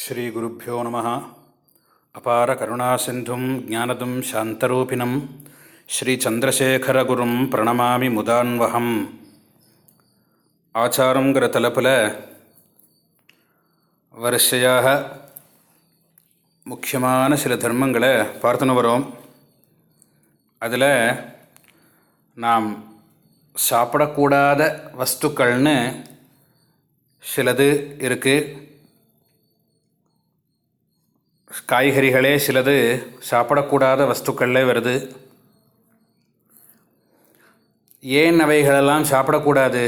ஸ்ரீகுருப்போ நம. அபார கருணாசிந்தும் ஜானதும் சாந்தரூபிணம். ஸ்ரீச்சந்திரசேகரகுரும் பிரணமாமி முதான்வகம் ஆச்சாரங்கிற தலைப்பில் வரிசையாக முக்கியமான சில தர்மங்களை பார்த்துன்னு வரோம். அதில் நாம் சாப்பிடக்கூடாத வஸ்துக்கள்னு சிலது இருக்குது காய்கறிகளே சிலது சாப்பிடக்கூடாத வஸ்துக்களே வருது. ஏன் அவைகளெல்லாம் சாப்பிடக்கூடாது?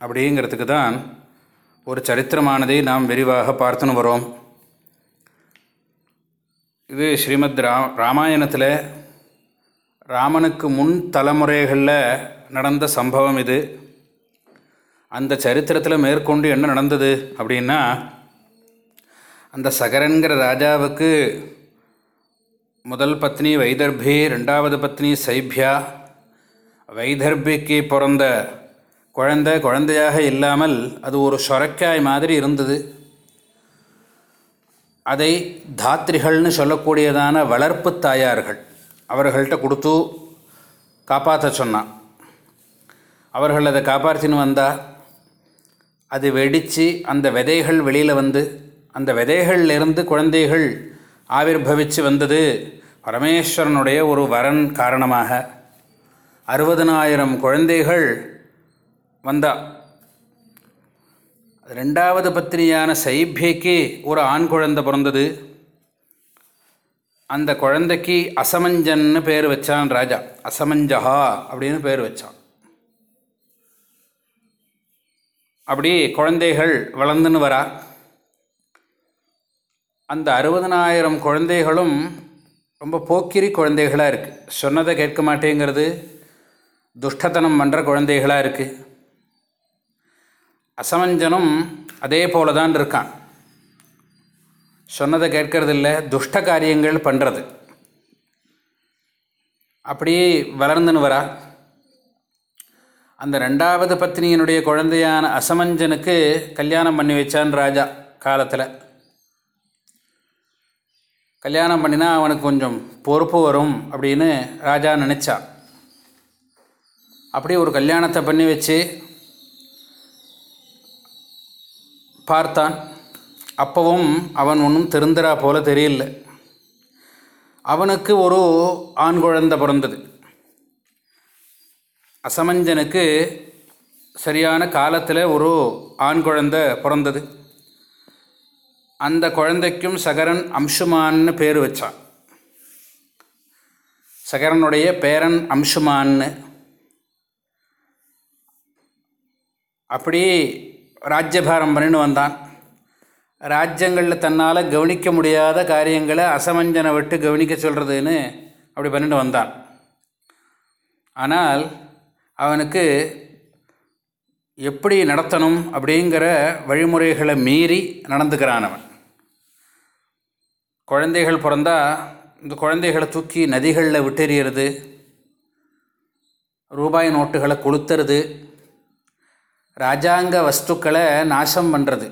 அப்படிங்கிறதுக்கு தான் ஒரு சரித்திரமானதை நாம் விரிவாக பார்த்துன்னு வரோம். இது ஸ்ரீமத் ரா ராமாயணத்தில் ராமனுக்கு முன் தலைமுறைகளில் நடந்த சம்பவம் இது. அந்த சரித்திரத்தில் மேற்கொண்டு என்ன நடந்தது அப்படின்னா அந்த சகரன்கிற ராஜாவுக்கு முதல் பத்னி வைதர்பி ரெண்டாவது பத்னி சைபியா. வைதர்பிக்கு பிறந்த குழந்தை குழந்தையாக இல்லாமல் அது ஒரு சொரக்காய் மாதிரி இருந்தது. அதை தாத்ரிகள்னு சொல்லக்கூடியதான வளர்ப்பு தாயார்கள் அவர்கள்ட்ட கொடுத்து காப்பாற்ற சொன்னான் அவர்கள் அதை காப்பாற்றின்னு வந்தால் அது வெடித்து அந்த விதைகள் வெளியில் வந்து அந்த விதைகளிலிருந்து குழந்தைகள் ஆவிர்வவித்து வந்தது பரமேஸ்வரனுடைய ஒரு வரன் காரணமாக. அறுபதனாயிரம் குழந்தைகள் வந்தா. ரெண்டாவது பத்தினியான சைபியக்கு ஒரு ஆண் குழந்தை பிறந்தது. அந்த குழந்தைக்கு அசமஞ்சன்னு பேர் வச்சான் ராஜா. அசமஞ்சஹா அப்படின்னு பேர் வச்சான். அப்படி குழந்தைகள் வளர்ந்துன்னு வரா. அந்த அறுபதனாயிரம் குழந்தைகளும் ரொம்ப போக்கிரி குழந்தைகளாக இருக்குது சொன்னதை கேட்க மாட்டேங்கிறது. துஷ்டத்தனம் பண்ணுற குழந்தைகளாக இருக்குது அசமஞ்சனும் அதே போல தான் இருக்கான். சொன்னதை கேட்கறதில்ல துஷ்ட காரியங்கள் பண்ணுறது அப்படியே வளர்ந்துன்னு வரா. அந்த ரெண்டாவது பத்னியினுடைய குழந்தையான அசமஞ்சனுக்கு கல்யாணம் பண்ணி வச்சான் ராஜா காலத்தில். கல்யாணம் பண்ணினா அவனுக்கு கொஞ்சம் பொறுப்பு வரும் அப்படின்னு ராஜா நினச்சா. அப்படியே ஒரு கல்யாணத்தை பண்ணி வச்சு பார்த்தான். அப்போவும் அவன் ஒன்றும் திருந்தரா போல தெரியல. அவனுக்கு ஒரு ஆண் குழந்தை பிறந்தது. அசமஞ்சனுக்கு சரியான காலத்தில் ஒரு ஆண் குழந்தை பிறந்தது. அந்த குழந்தைக்கும் சகரன் அம்சுமான்னு பேர் வச்சான். சகரனுடைய பேரன் அம்சுமான்னு அப்படி ராஜ்யபாரம் பண்ணின்னு வந்தான். ராஜ்யங்களில் தன்னால் கவனிக்க முடியாத காரியங்களை அசமஞ்சனை விட்டு கவனிக்க சொல்கிறதுன்னு அப்படி பண்ணிட்டு வந்தான். ஆனால் அவனுக்கு எப்படி நடத்தணும் அப்படிங்கிற வழிமுறைகளை மீறி நடந்துக்கிறான் அவன். குழந்தைகள் பிறந்தா இந்த குழந்தைகளை தூக்கி நதிகளில் விட்டெறியறது ரூபாய் நோட்டுகளை கொளுத்துறது ராஜாங்க வஸ்துக்களை நாசம் பண்ணுறது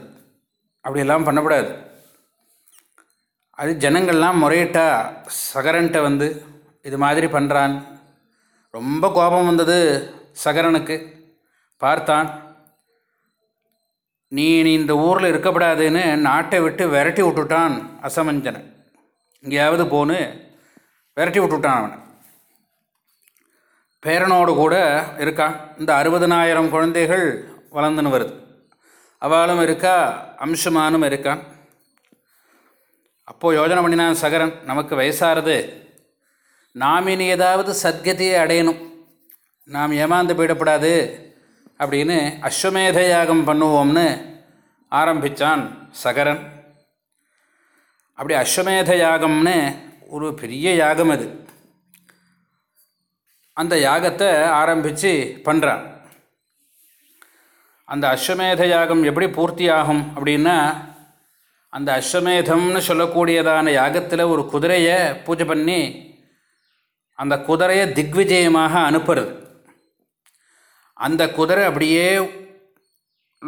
அப்படியெல்லாம் பண்ணக்கூடாது. அது ஜனங்கள்லாம் முறையிட்டா சகரன்ட்ட வந்து இது மாதிரி பண்ணுறான் ரொம்ப கோபம் வந்தது சகரனுக்கு. பார்த்தான். நீ நீ இந்த ஊரில் இருக்கப்படாதுன்னு நாட்டை விட்டு விரட்டி விட்டுட்டான் அசமஞ்சனை. எங்கேயாவது போன்னு விரட்டி விட்டுட்டான் அவனை. பேரனோடு கூட இருக்கான் இந்த அறுபதனாயிரம் குழந்தைகள் வளர்ந்துன்னு வருது. அவளும் இருக்கா? அம்சமானும் இருக்கான் அப்போது யோஜனை பண்ணினான் சகரன் நமக்கு வயசாகிறது நாம் இனி ஏதாவது சத்கதியை அடையணும். நாம் ஏமாந்து போயிடப்படாது. அப்படின்னு அஸ்வமேத யாகம் பண்ணுவோம்னு ஆரம்பித்தான் சகரன். அப்படி அஸ்வமேத யாகம்னு ஒரு பெரிய யாகம் அது. அந்த யாகத்தை ஆரம்பித்து பண்ணுறான் அந்த அஸ்வமேத யாகம் எப்படி பூர்த்தி ஆகும் அப்படின்னா அந்த அஸ்வமேதம்னு சொல்லக்கூடியதான யாகத்தில் ஒரு குதிரையை பூஜை பண்ணி அந்த குதிரையை திக்விஜயமாக அனுப்புறது. அந்த குதிரை அப்படியே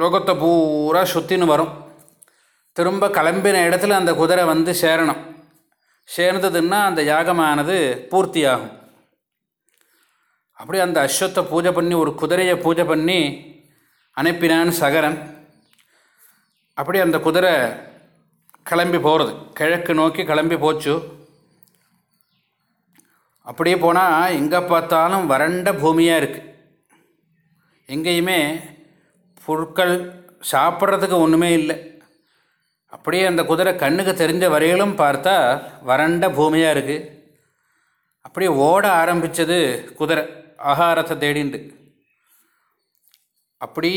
லோகத்தை பூரா சுற்றின்னு வரும். திரும்ப கிளம்பின இடத்துல அந்த குதிரை வந்து சேரணும். சேர்ந்ததுன்னா அந்த யாகமானது பூர்த்தியாகும். அப்படி அந்த அஸ்வத்தை பூஜை பண்ணி ஒரு குதிரையை பூஜை பண்ணி அனுப்பினான் சகரன். அப்படி அந்த குதிரை கிளம்பி போகிறது கிழக்கு நோக்கி கிளம்பி போச்சு. அப்படியே போனால் எங்கே பார்த்தாலும் வறண்ட பூமியாக இருக்குது எங்கேயுமே பொருட்கள் சாப்பிட்றதுக்கு ஒன்றுமே இல்லை. அப்படியே அந்த குதிரை கண்ணுக்கு தெரிஞ்ச வரையிலும் பார்த்தா வறண்ட பூமியாக இருக்குது அப்படியே ஓட ஆரம்பித்தது குதிரை ஆகாரத்தை தேடிண்டு. அப்படி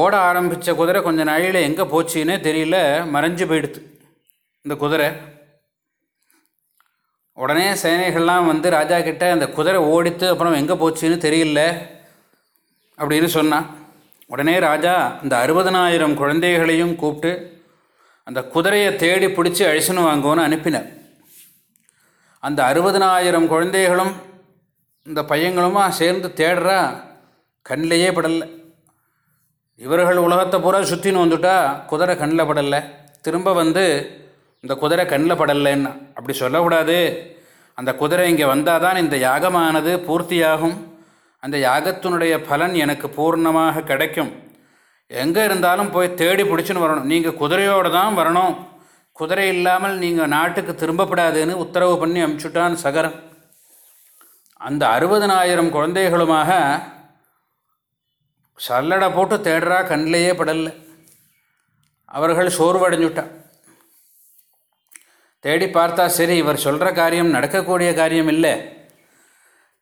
ஓட ஆரம்பித்த குதிரை கொஞ்சம் நாளையில் எங்கே போச்சுன்னே தெரியல மறைஞ்சு போயிடுது இந்த குதிரை. உடனே சேனைகள்லாம் வந்து ராஜா கிட்ட அந்த குதிரை ஓடித்து அப்புறம் எங்கே போச்சுன்னு தெரியல. அப்படின்னு சொன்னான் உடனே ராஜா அந்த அறுபதனாயிரம் குழந்தைகளையும் கூப்பிட்டு அந்த குதிரையை தேடி பிடிச்சி அழிச்சுன்னு வாங்குவோன்னு அனுப்பினார். அந்த அறுபதனாயிரம் குழந்தைகளும் இந்த பையங்களுமா சேர்ந்து தேடுறா கண்ணிலேயே படலை. இவர்கள் உலகத்தை பூரா சுற்றின்னு வந்துட்டா குதிரை கண்ணில் படலை. திரும்ப வந்து இந்த குதிரை கண்ணில் படலைன்னா அப்படி சொல்லக்கூடாது. அந்த குதிரை இங்கே வந்தால் தான் இந்த யாகமானது பூர்த்தியாகும். அந்த யாகத்தினுடைய பலன் எனக்கு பூர்ணமாக கிடைக்கும். எங்கே இருந்தாலும் போய் தேடி பிடிச்சின்னு வரணும். நீங்கள் குதிரையோடு தான் வரணும். குதிரை இல்லாமல் நீங்கள் நாட்டுக்கு திரும்பப்படாதுன்னு உத்தரவு பண்ணி அமுச்சுட்டான் சகரன் அந்த அறுபதனாயிரம் குழந்தைகளுமாக சல்லடை போட்டு தேடுறா கண்ணிலேயே படலை. அவர்கள் சோர்வடைஞ்சுட்டான். தேடி பார்த்தா சரி இவர் சொல்கிற காரியம் நடக்கக்கூடிய காரியம் இல்லை.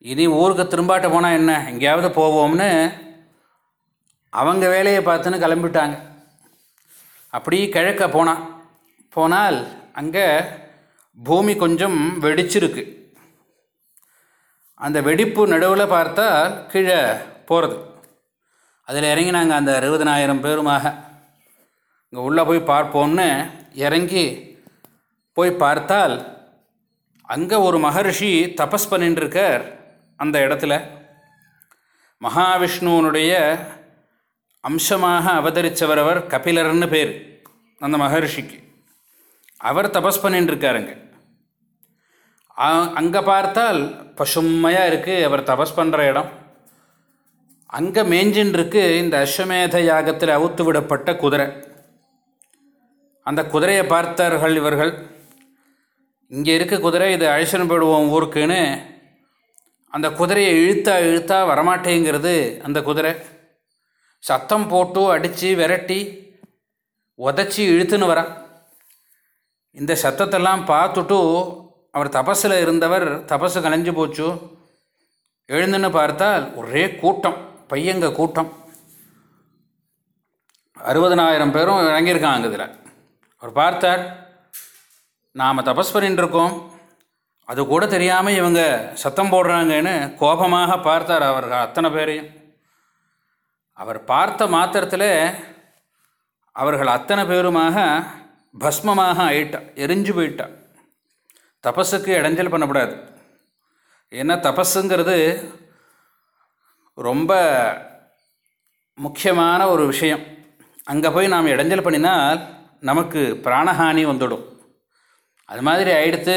இனி ஊருக்கு திரும்பாட்ட போனால் என்ன? எங்கேயாவது போவோம்னு அவங்க வேலையை பார்த்துன்னு கிளம்பிட்டாங்க. அப்படி கிழக்க போனான் போனால் அங்கே பூமி கொஞ்சம் வெடிச்சிருக்கு. அந்த வெடிப்பு நடுவில் பார்த்தா கீழே போகிறது அதில் இறங்கினாங்க அந்த அறுபதனாயிரம் பேருமாக. இங்கே உள்ளே போய் பார்ப்போம்னு இறங்கி போய் பார்த்தால் அங்கே ஒரு மகர்ஷி தபஸ் பண்ணிட்டுருக்கார் அந்த இடத்துல மகாவிஷ்ணுவனுடைய அம்சமாக அவதரித்தவரவர் அவர் கபிலர்னு பேர் அந்த மகர்ஷிக்கு. அவர் தபஸ் பண்ணிட்டுருக்காருங்க அங்கே பார்த்தால் பசுமையாக இருக்குது அவர் தபஸ் பண்ணுற இடம். அங்கே மேஞ்சின்ருக்கு இந்த அஸ்வமேத யாகத்தில் அவுத்து விடப்பட்ட குதிரை. அந்த குதிரையை பார்த்தார்கள் இவர்கள். இங்கே இருக்க குதிரை இது அழிச்சன் போயிடுவோம் ஊருக்குன்னு அந்த குதிரையை இழுத்தா இழுத்தா வரமாட்டேங்கிறது அந்த குதிரை. சத்தம் போட்டு அடித்து விரட்டி உதச்சி இழுத்துன்னு வரா. இந்த சத்தத்தெல்லாம் பார்த்துட்டு அவர் தபஸில் இருந்தவர் தபஸு கலைஞ்சு போச்சு. எழுந்துன்னு பார்த்தால் ஒரே கூட்டம் பையங்க கூட்டம். அறுபதனாயிரம் பேரும் இறங்கியிருக்காங்க இதில். அவர் பார்த்தார் நாம் தபஸ் பண்ணிட்டு இருக்கோம். அது கூட தெரியாமல் இவங்க சத்தம் போடுறாங்கன்னு கோபமாக பார்த்தார் அவர் அத்தனை பேரையும். அவர் பார்த்த மாத்திரத்தில் அவர்கள் அத்தனை பேருமாக பஸ்மமாக ஆயிட்டா எரிஞ்சு போயிட்டா. தபஸுக்கு இடைஞ்சல் பண்ணக்கூடாது ஏன்னா தபஸுங்கிறது ரொம்ப முக்கியமான ஒரு விஷயம். அங்கே போய் நாம் இடைஞ்சல் பண்ணினால் நமக்கு பிராணஹானி வந்துடும். அது மாதிரி ஆயிடுத்து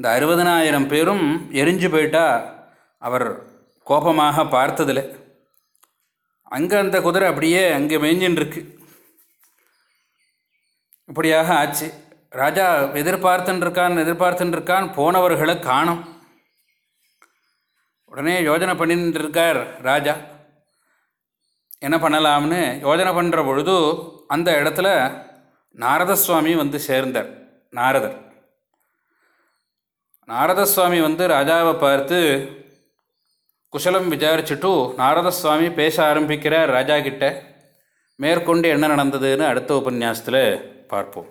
இந்த அறுபதனாயிரம் பேரும் எரிஞ்சு போயிட்டா அவர் கோபமாக பார்த்ததில் அங்கே அந்த குதிரை அப்படியே அங்கே மேய்ஞ்சின்னு இருக்கு இப்படியாக ஆச்சு. ராஜா எதிர்பார்த்துன்னு இருக்கான் எதிர்பார்த்துன்னு இருக்கான் போனவர்களை காணும். உடனே யோஜனை பண்ணிட்டு இருக்கார் ராஜா. என்ன பண்ணலாம்னு யோஜனை பண்ணுற பொழுது அந்த இடத்துல நாரதசுவாமி வந்து சேர்ந்தார். நாரதர். நாரதசுவாமி வந்து ராஜாவை பார்த்து குசலம் விசாரிச்சுட்டு நாரதசுவாமி பேச ஆரம்பிக்கிறார் ராஜா கிட்ட மேற்கொண்டு என்ன நடந்ததுன்னு அடுத்த உபன்யாசத்தில் பார்ப்போம்.